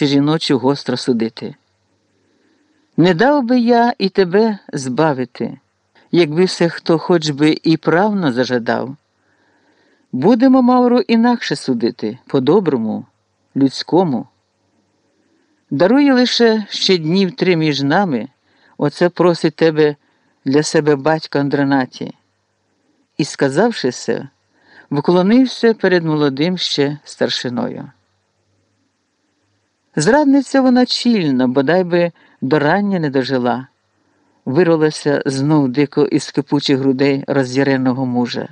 чи жіночу гостро судити. Не дав би я і тебе збавити, якби все хто хоч би і правно зажадав. Будемо, Мавру, інакше судити, по-доброму, людському. Дарує лише ще днів три між нами, оце просить тебе для себе батько Андронаті. І, сказавши все, вклонився перед молодим ще старшиною. Зрадниця вона чільна, бодай би до рання не дожила, вирвалася знов дико із кипучих грудей роз'яреного мужа.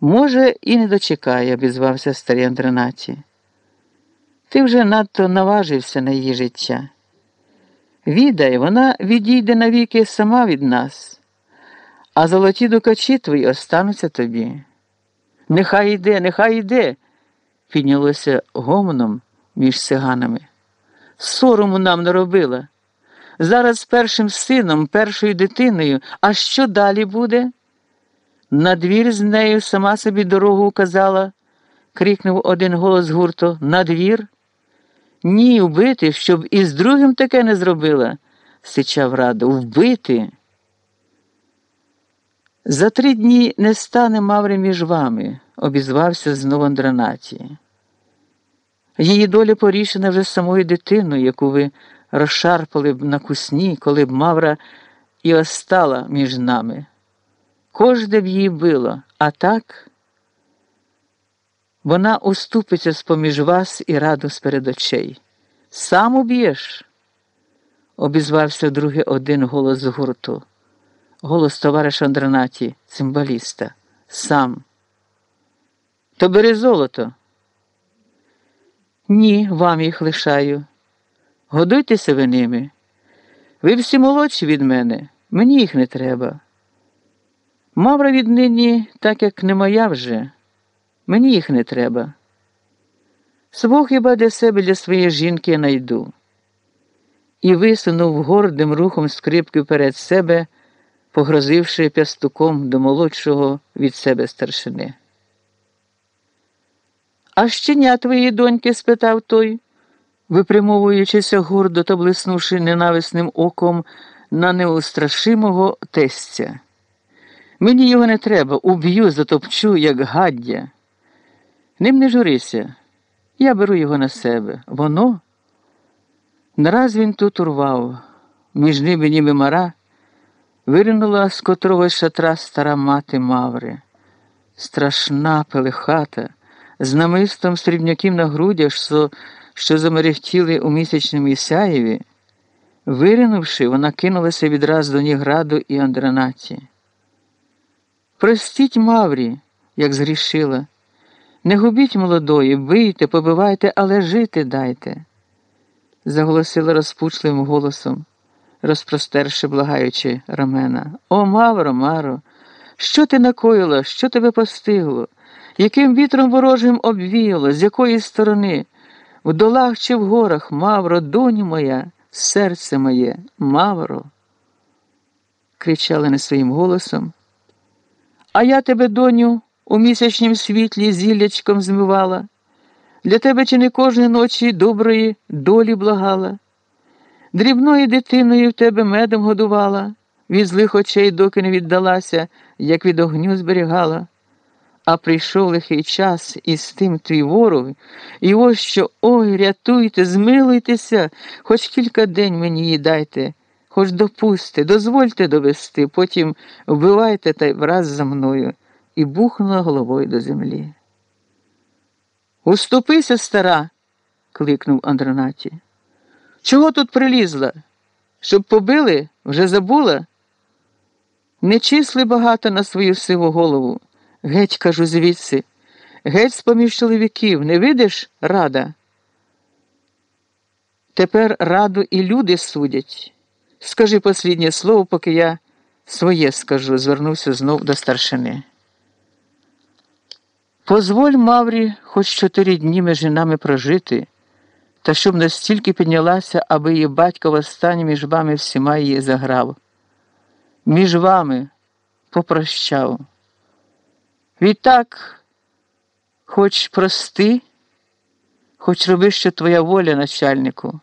Може, і не дочекає, обізвався старий Андренаті. Ти вже надто наважився на її життя. Відай, вона відійде навіки сама від нас, а золоті дукачі твої остануться тобі. Нехай йде, нехай йде, піднялося гомоном між циганами. Сорому нам наробила. Зараз першим сином, першою дитиною, а що далі буде? На двір з нею сама собі дорогу указала, крикнув один голос гурту. На двір? Ні, вбити, щоб і з другим таке не зробила, сичав радо. Вбити. За три дні не стане Маври між вами, обізвався знову Андранаті. Її доля порішена вже самою дитиною, яку ви розшарпали б на кусні, коли б Мавра і остала між нами. Кожне б її било, а так вона уступиться з поміж вас і раду сперед очей. Сам уб'єш, обізвався друге один голос з гурту. Голос товариша Андранаті, цимбаліста. Сам. То бери золото. Ні, вам їх лишаю. Годуйтеся ви ними. Ви всі молодші від мене, мені їх не треба. Мавра віднині, так як не моя вже, мені їх не треба. Свого хіба для себе, для своєї жінки найду. І висунув гордим рухом скрипки перед себе, погрозивши пястуком до молодшого від себе старшини. А щеня твоєї доньки? спитав той, випрямовуючися гордо та блиснувши ненависним оком на неустрашимого тестя. Мені його не треба, уб'ю, затопчу, як гаддя. Ним не журися, я беру його на себе. Воно. Нараз він тут урвав, між ними ніби мара, виринула з котрого шатра стара мати Маври. Страшна пелехата, з намистом срібняків на грудях, що, що замерехтіли у місячному Ісаєві. Виринувши, вона кинулася відраз до ніг граду і Андранаті. Простіть Маврі, як згрішила. Не губіть молодої, бийте, побивайте, але жити дайте, заголосила розпучливим голосом, розпростерши, благаючи рамена. О, Мавро, Маро, що ти накоїла, що тебе постигло? Яким вітром ворожим обвіяло, з якої сторони? В долах чи в горах, Мавро, доню моя, серце моє, Мавро, кричали не своїм голосом. А я тебе, доню, у місячнім світлі зіллячком змивала. Для тебе чи не кожної ночі доброї долі благала, дрібною дитиною в тебе медом годувала, від злих очей доки не віддалася, як від огню зберігала. А прийшов лихий час і з тим твій ворог, і ось що ой, рятуйте, змилуйтеся, хоч кілька день мені її дайте, хоч допусти, дозвольте довести, потім вбивайте та враз за мною, і бухнула головою до землі. Уступися, стара, кликнув Андронаті. Чого тут прилізла? Щоб побили, вже забула? Не числи багато на свою сиву голову. Геть, кажу, звідси, геть з поміж чоловіків, не видиш рада? Тепер раду і люди судять. Скажи посліднє слово, поки я своє скажу, звернувся знов до старшини. Позволь Маврі хоч чотири дні між нами прожити, та щоб настільки піднялася, аби її батько востаннє між вами всіма її заграв. Між вами попрощав. Відтак, хоч прости, Хоч роби, що твоя воля, начальнику.